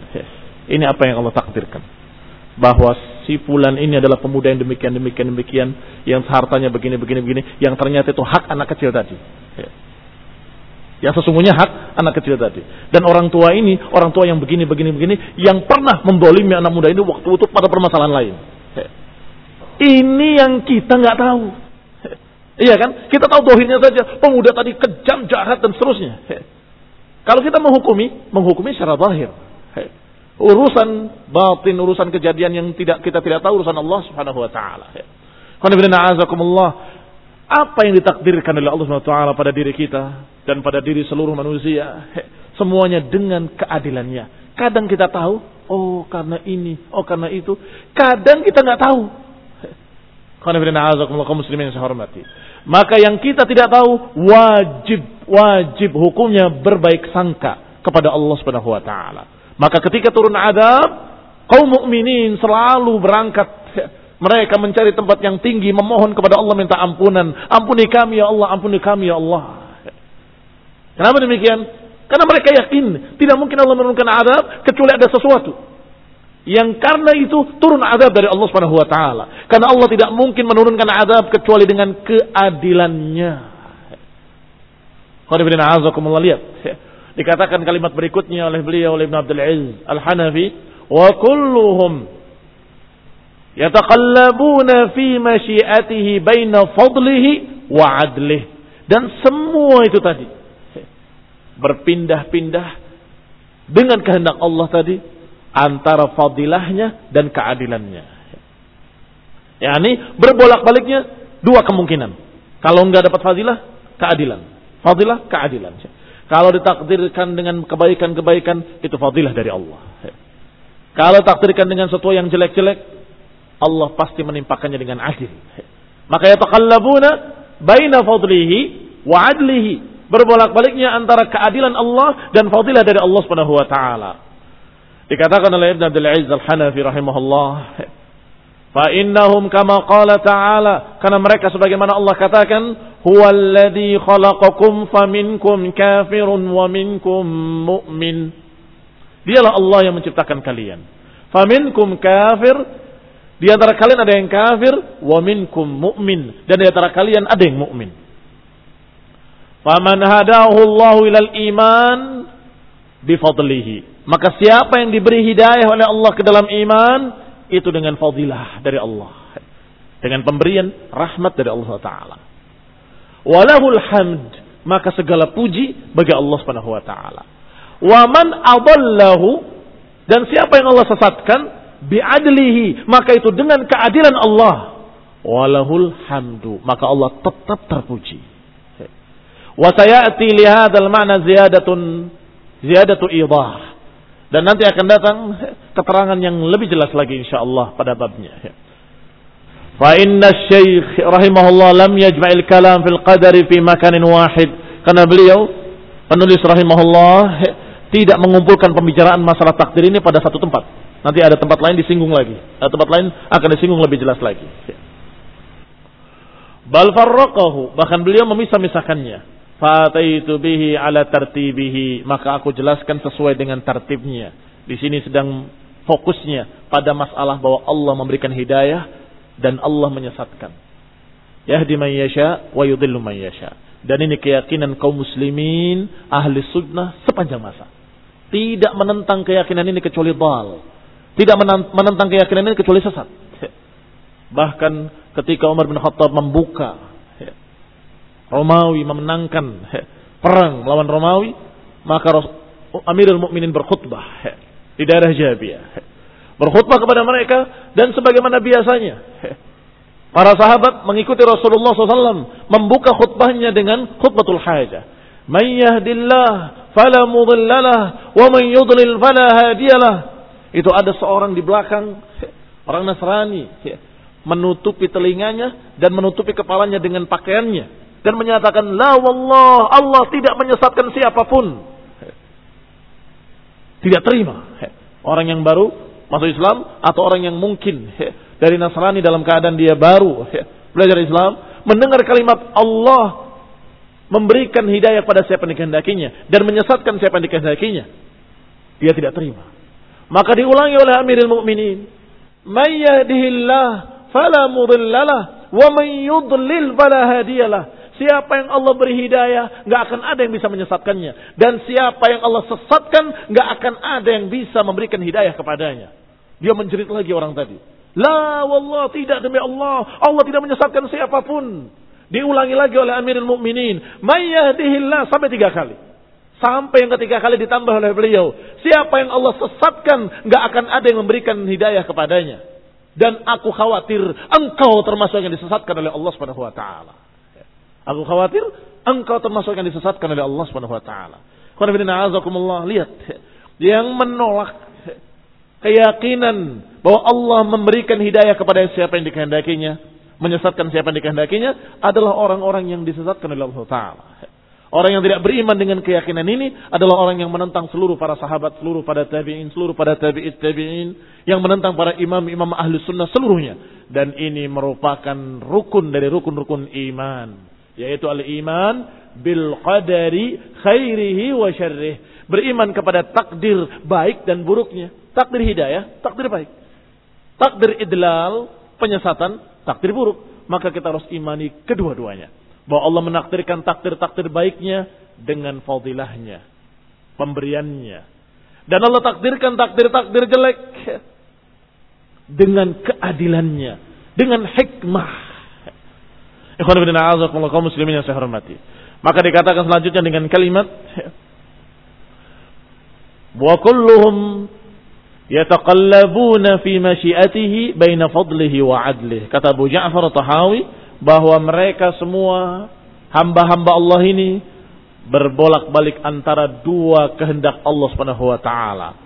Ini apa yang Allah takdirkan bahwa si fulan ini adalah pemuda yang demikian demikian demikian yang hartanya begini begini begini yang ternyata itu hak anak kecil tadi. Ya. Yang sesungguhnya hak anak kecil tadi. Dan orang tua ini, orang tua yang begini begini begini yang pernah membolimi anak muda ini waktu itu pada permasalahan lain. Ini yang kita nggak tahu. Ya. Iya kan? Kita tahu dohirnya saja. Pemuda tadi kejam, jahat dan seterusnya. Kalau kita menghukumi, menghukumi secara zahir urusan batin, urusan kejadian yang tidak kita tidak tahu urusan Allah Subhanahu wa taala. Apa yang ditakdirkan oleh Allah Subhanahu wa taala pada diri kita dan pada diri seluruh manusia, semuanya dengan keadilannya. Kadang kita tahu, oh karena ini, oh karena itu. Kadang kita nggak tahu. Muslimin hormati. Maka yang kita tidak tahu wajib wajib hukumnya berbaik sangka kepada Allah Subhanahu wa taala. Maka ketika turun adab, kaum mukminin selalu berangkat mereka mencari tempat yang tinggi, memohon kepada Allah minta ampunan. Ampuni kami ya Allah, ampuni kami ya Allah. Kenapa demikian? Karena mereka yakin tidak mungkin Allah menurunkan adab kecuali ada sesuatu. Yang karena itu turun adab dari Allah Subhanahu wa taala. Karena Allah tidak mungkin menurunkan adab kecuali dengan keadilannya. Lihat. Dikatakan kalimat berikutnya oleh beliau oleh Ibn Abdul Aziz Al-Hanafi, "Wa kulluhum yataqallabuna fi masyiatihi baina fadlihi wa adlih." Dan semua itu tadi berpindah-pindah dengan kehendak Allah tadi antara fadilahnya dan keadilannya. Yani berbolak-baliknya dua kemungkinan. Kalau enggak dapat fadilah, keadilan. Fadilah, keadilan. Kalau ditakdirkan dengan kebaikan-kebaikan, itu fadilah dari Allah. Kalau takdirkan dengan sesuatu yang jelek-jelek, Allah pasti menimpakannya dengan adil. Maka yataqallabuna baina fadlihi wa adlihi. Berbolak-baliknya antara keadilan Allah dan fadilah dari Allah Subhanahu wa taala. Dikatakan oleh Ibn Abdul Aziz Al-Hanafi rahimahullah, Fa innahum kama qala ta'ala karena mereka sebagaimana Allah katakan huwallazi khalaqakum faminkum kafirun wa minkum mu'min Dialah Allah yang menciptakan kalian. Faminkum kafir di antara kalian ada yang kafir wa minkum mu'min dan di antara kalian ada yang mukmin. Faman hadahu Allah ilal iman bifadlihi. Maka siapa yang diberi hidayah oleh Allah ke dalam iman, itu dengan fadilah dari Allah. Dengan pemberian rahmat dari Allah Taala. Walahul hamd, maka segala puji bagi Allah Subhanahu wa taala. Wa man adallahu dan siapa yang Allah sesatkan biadlihi, maka itu dengan keadilan Allah. Walahul hamdu, maka Allah tetap terpuji. Wa sayati li hadzal ma'na ziyadatun ziyadatu idah dan nanti akan datang keterangan yang lebih jelas lagi insya Allah pada babnya. Fa inna syekh rahimahullah lam yajma'il kalam fil qadari fi makanin wahid. Karena beliau penulis rahimahullah tidak mengumpulkan pembicaraan masalah takdir ini pada satu tempat. Nanti ada tempat lain disinggung lagi. Ada tempat lain akan disinggung lebih jelas lagi. Bal farraqahu, bahkan beliau memisah-misahkannya. Fataitu bihi ala tartibihi, maka aku jelaskan sesuai dengan tertibnya. Di sini sedang fokusnya pada masalah bahwa Allah memberikan hidayah dan Allah menyesatkan. Yahdi man yasha wa yudhillu man yasha. Dan ini keyakinan kaum muslimin ahli sunnah sepanjang masa. Tidak menentang keyakinan ini kecuali dal. Tidak menentang keyakinan ini kecuali sesat. Bahkan ketika Umar bin Khattab membuka Romawi memenangkan perang melawan Romawi, maka Amirul Mukminin berkhutbah di daerah Jabiyah berkhutbah kepada mereka dan sebagaimana biasanya para sahabat mengikuti Rasulullah SAW membuka khutbahnya dengan khutbatul hajah. Man yahdillah fala mudhillalah wa man yudlil fala hadiyalah. Itu ada seorang di belakang orang Nasrani menutupi telinganya dan menutupi kepalanya dengan pakaiannya dan menyatakan la wallah Allah tidak menyesatkan siapa pun. Tidak terima. Orang yang baru masuk Islam atau orang yang mungkin dari Nasrani dalam keadaan dia baru belajar Islam mendengar kalimat Allah memberikan hidayah pada siapa yang dikehendakinya dan menyesatkan siapa yang dikehendakinya dia tidak terima maka diulangi oleh Amirul Mukminin may yahdihillah fala mudhillalah wa may yudlil fala hadiyalah Siapa yang Allah beri hidayah, nggak akan ada yang bisa menyesatkannya. Dan siapa yang Allah sesatkan, nggak akan ada yang bisa memberikan hidayah kepadanya. Dia menjerit lagi orang tadi. La wallah tidak demi Allah. Allah tidak menyesatkan siapa pun. Diulangi lagi oleh Amirul Mukminin. Mayyahdihillah sampai tiga kali. Sampai yang ketiga kali ditambah oleh beliau. Siapa yang Allah sesatkan, nggak akan ada yang memberikan hidayah kepadanya. Dan aku khawatir engkau termasuk yang disesatkan oleh Allah Subhanahu wa taala. Aku khawatir engkau termasuk yang disesatkan oleh Allah Subhanahu wa taala. Lihat yang menolak keyakinan bahwa Allah memberikan hidayah kepada siapa yang dikehendakinya, menyesatkan siapa yang dikehendakinya adalah orang-orang yang disesatkan oleh Allah Taala. Orang yang tidak beriman dengan keyakinan ini adalah orang yang menentang seluruh para sahabat, seluruh para tabi'in, seluruh para tabi'it tabi'in, yang menentang para imam-imam ahli sunnah seluruhnya. Dan ini merupakan rukun dari rukun-rukun iman. Yaitu al-iman bil qadari khairihi wa syarrih. Beriman kepada takdir baik dan buruknya. Takdir hidayah, takdir baik. Takdir idlal, penyesatan, takdir buruk. Maka kita harus imani kedua-duanya. Bahwa Allah menakdirkan takdir-takdir baiknya dengan fadilahnya. Pemberiannya. Dan Allah takdirkan takdir-takdir jelek dengan keadilannya. Dengan hikmah. Ikhwan bin a'azakumullah kaum muslimin yang saya hormati. Maka dikatakan selanjutnya dengan kalimat wa kulluhum yataqallabuna fi masyiatihi baina fadlihi wa adlih. Kata Abu Ja'far Tahawi bahwa mereka semua hamba-hamba Allah ini berbolak-balik antara dua kehendak Allah Subhanahu wa taala.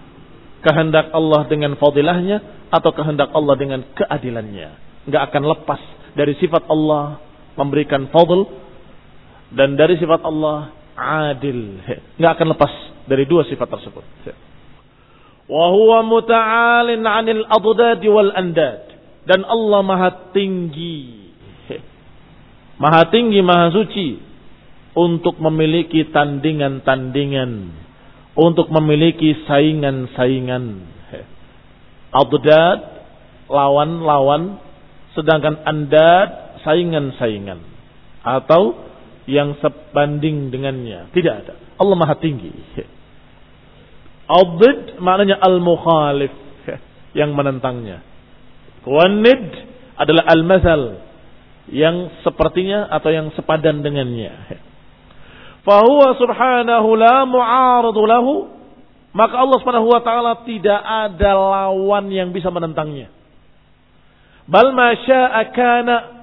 Kehendak Allah dengan fadilahnya atau kehendak Allah dengan keadilannya. Enggak akan lepas dari sifat Allah memberikan fadl dan dari sifat Allah adil. Enggak akan lepas dari dua sifat tersebut. Wa muta'alin 'anil adad wal andad. Dan Allah Maha tinggi. Maha tinggi, Maha suci untuk memiliki tandingan-tandingan, untuk memiliki saingan-saingan. Adad lawan-lawan, sedangkan andad saingan-saingan atau yang sebanding dengannya. Tidak ada. Allah Maha tinggi. Adid maknanya al-mukhalif yang menentangnya. Wanid adalah al-masal yang sepertinya atau yang sepadan dengannya. Fahuwa subhanahu la mu'aradu lahu maka Allah Subhanahu wa taala tidak ada lawan yang bisa menentangnya. Bal ma syaa kana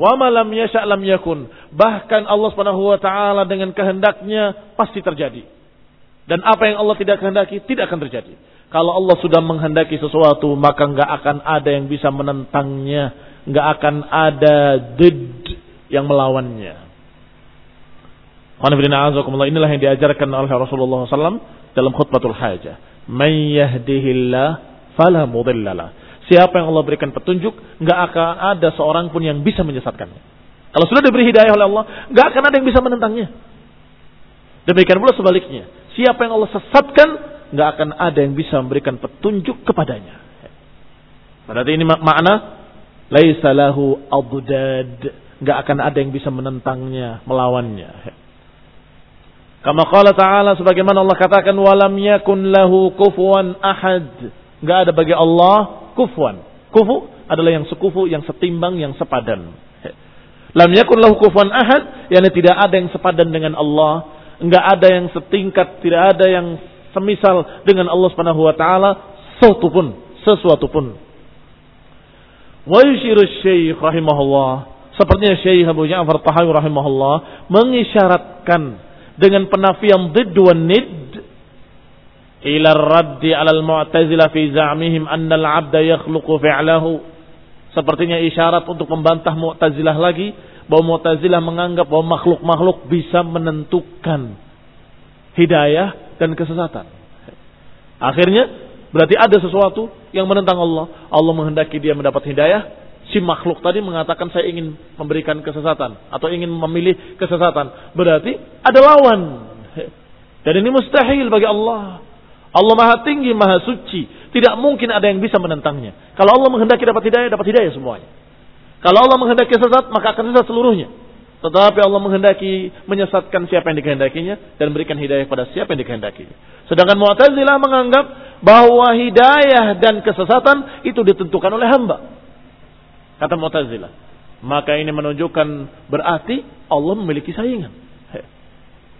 wa ma lam yasha lam yakun. Bahkan Allah Subhanahu wa taala dengan kehendaknya pasti terjadi. Dan apa yang Allah tidak kehendaki tidak akan terjadi. Kalau Allah sudah menghendaki sesuatu, maka nggak akan ada yang bisa menentangnya nggak akan ada did yang melawannya. Inilah yang diajarkan oleh Rasulullah SAW dalam khutbatul hajah. Man yahdihillah. Siapa yang Allah berikan petunjuk, nggak akan ada seorang pun yang bisa menyesatkannya. Kalau sudah diberi hidayah oleh Allah, nggak akan ada yang bisa menentangnya. Demikian pula sebaliknya. Siapa yang Allah sesatkan, nggak akan ada yang bisa memberikan petunjuk kepadanya. Berarti ini makna laisa lahu adad, nggak akan ada yang bisa menentangnya, melawannya. Kama qala ta'ala sebagaimana Allah katakan walam yakun lahu kufuwan ahad. Enggak ada bagi Allah kufuwan. Kufu adalah yang sekufu, yang setimbang, yang sepadan. Lam yakun lahu kufuwan ahad, yakni tidak ada yang sepadan dengan Allah, enggak ada yang setingkat, tidak ada yang semisal dengan Allah Subhanahu wa taala, sesuatu pun, sesuatu pun. Wa yushiru syekh rahimahullah, sepertinya Syekh Abu Ja'far Tahawi rahimahullah mengisyaratkan dengan penafian did wa nid ila raddi ala al-mu'tazilah fi za'mihim anna al-'abda yakhluqu fi'lahu sepertinya isyarat untuk membantah Mu'tazilah lagi bahwa Mu'tazilah menganggap bahwa makhluk-makhluk bisa menentukan hidayah dan kesesatan. Akhirnya berarti ada sesuatu yang menentang Allah. Allah menghendaki dia mendapat hidayah, si makhluk tadi mengatakan saya ingin memberikan kesesatan atau ingin memilih kesesatan. Berarti ada lawan. Dan ini mustahil bagi Allah. Allah maha tinggi, maha suci. Tidak mungkin ada yang bisa menentangnya. Kalau Allah menghendaki dapat hidayah, dapat hidayah semuanya. Kalau Allah menghendaki sesat, maka akan sesat seluruhnya. Tetapi Allah menghendaki menyesatkan siapa yang dikehendakinya dan berikan hidayah pada siapa yang dikehendakinya. Sedangkan Mu'tazilah menganggap bahwa hidayah dan kesesatan itu ditentukan oleh hamba. Kata Mu'tazilah. Maka ini menunjukkan berarti Allah memiliki saingan.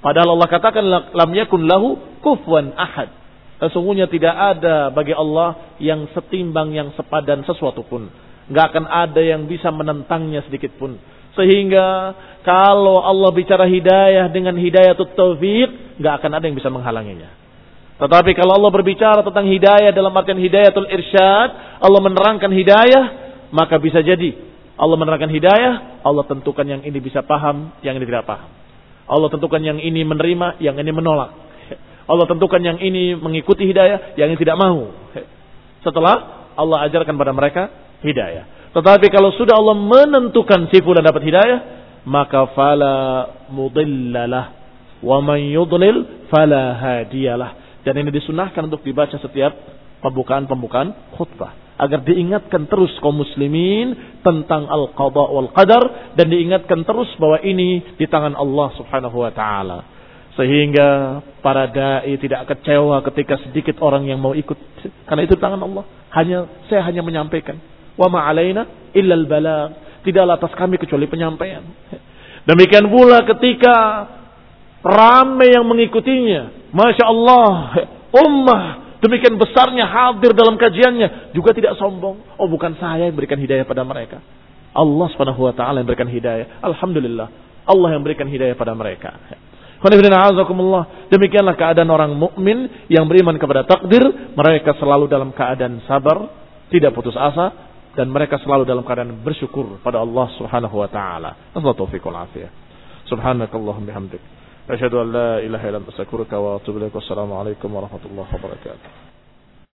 Padahal Allah katakan lam yakun lahu kufwan ahad. Sesungguhnya tidak ada bagi Allah yang setimbang yang sepadan sesuatu pun. Gak akan ada yang bisa menentangnya sedikit pun. Sehingga kalau Allah bicara hidayah dengan hidayah taufik, gak akan ada yang bisa menghalanginya. Tetapi kalau Allah berbicara tentang hidayah dalam artian hidayatul irsyad, Allah menerangkan hidayah, maka bisa jadi Allah menerangkan hidayah, Allah tentukan yang ini bisa paham, yang ini tidak paham. Allah tentukan yang ini menerima, yang ini menolak. Allah tentukan yang ini mengikuti hidayah, yang ini tidak mau. Setelah Allah ajarkan pada mereka hidayah. Tetapi kalau sudah Allah menentukan si fulan dapat hidayah, maka fala mudillalah wa man yudlil fala hadiyalah. Dan ini disunahkan untuk dibaca setiap pembukaan-pembukaan khutbah agar diingatkan terus kaum muslimin tentang al-qada wal qadar dan diingatkan terus bahwa ini di tangan Allah Subhanahu wa taala. Sehingga para dai tidak kecewa ketika sedikit orang yang mau ikut karena itu tangan Allah. Hanya saya hanya menyampaikan. Wa ma alaina illa al Tidaklah atas kami kecuali penyampaian. Demikian pula ketika ramai yang mengikutinya. Masya Allah. Ummah Demikian besarnya hadir dalam kajiannya. Juga tidak sombong. Oh bukan saya yang berikan hidayah pada mereka. Allah subhanahu wa ta'ala yang berikan hidayah. Alhamdulillah. Allah yang berikan hidayah pada mereka. Demikianlah keadaan orang mukmin yang beriman kepada takdir, mereka selalu dalam keadaan sabar, tidak putus asa dan mereka selalu dalam keadaan bersyukur pada Allah Subhanahu wa taala. Assalamualaikum afiyah. Bihamdik. An la ilaha wa atubu warahmatullahi wabarakatuh.